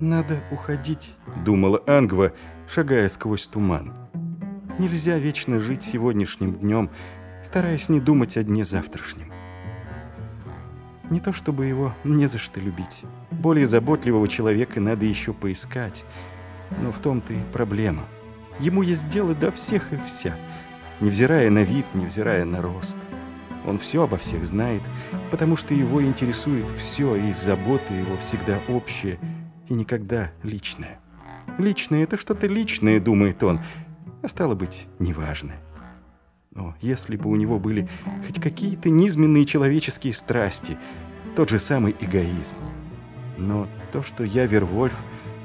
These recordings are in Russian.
«Надо уходить», — думала Ангва, шагая сквозь туман. «Нельзя вечно жить сегодняшним днем, стараясь не думать о дне завтрашнем. Не то чтобы его не за что любить. Более заботливого человека надо еще поискать. Но в том-то и проблема. Ему есть дело до всех и вся, невзирая на вид, невзирая на рост. Он все обо всех знает, потому что его интересует все, и забота его всегда общая и никогда личная. Личное — это что-то личное, думает он, а стало быть, неважное. Но если бы у него были хоть какие-то низменные человеческие страсти, тот же самый эгоизм. Но то, что я Вервольф,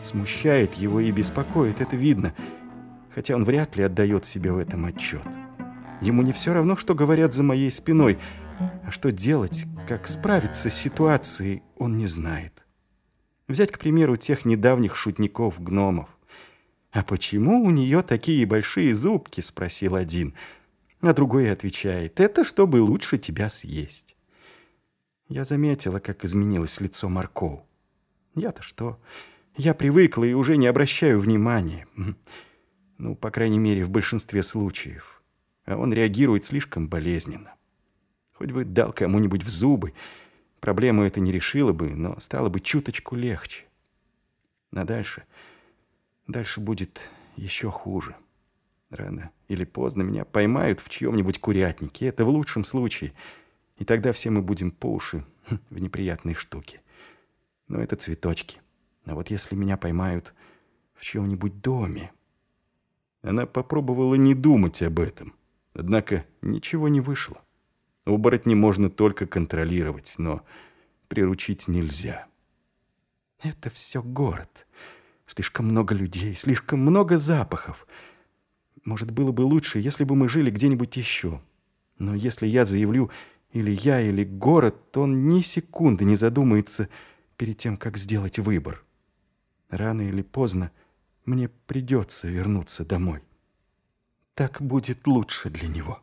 смущает его и беспокоит, это видно, хотя он вряд ли отдает себе в этом отчет. Ему не все равно, что говорят за моей спиной, а что делать, как справиться с ситуацией, он не знает. Взять, к примеру, тех недавних шутников-гномов. «А почему у нее такие большие зубки?» — спросил один — а другой отвечает, это чтобы лучше тебя съесть. Я заметила, как изменилось лицо Марков. Я-то что? Я привыкла и уже не обращаю внимания. Ну, по крайней мере, в большинстве случаев. А он реагирует слишком болезненно. Хоть бы дал кому-нибудь в зубы, проблему это не решило бы, но стало бы чуточку легче. А дальше... Дальше будет еще хуже. Рано или поздно меня поймают в чьем-нибудь курятнике. Это в лучшем случае. И тогда все мы будем по уши в неприятной штуке. Но это цветочки. А вот если меня поймают в чьем-нибудь доме... Она попробовала не думать об этом. Однако ничего не вышло. Оборотни можно только контролировать, но приручить нельзя. Это все город. Слишком много людей, слишком много запахов — может, было бы лучше, если бы мы жили где-нибудь еще. Но если я заявлю или я, или город, то он ни секунды не задумается перед тем, как сделать выбор. Рано или поздно мне придется вернуться домой. Так будет лучше для него».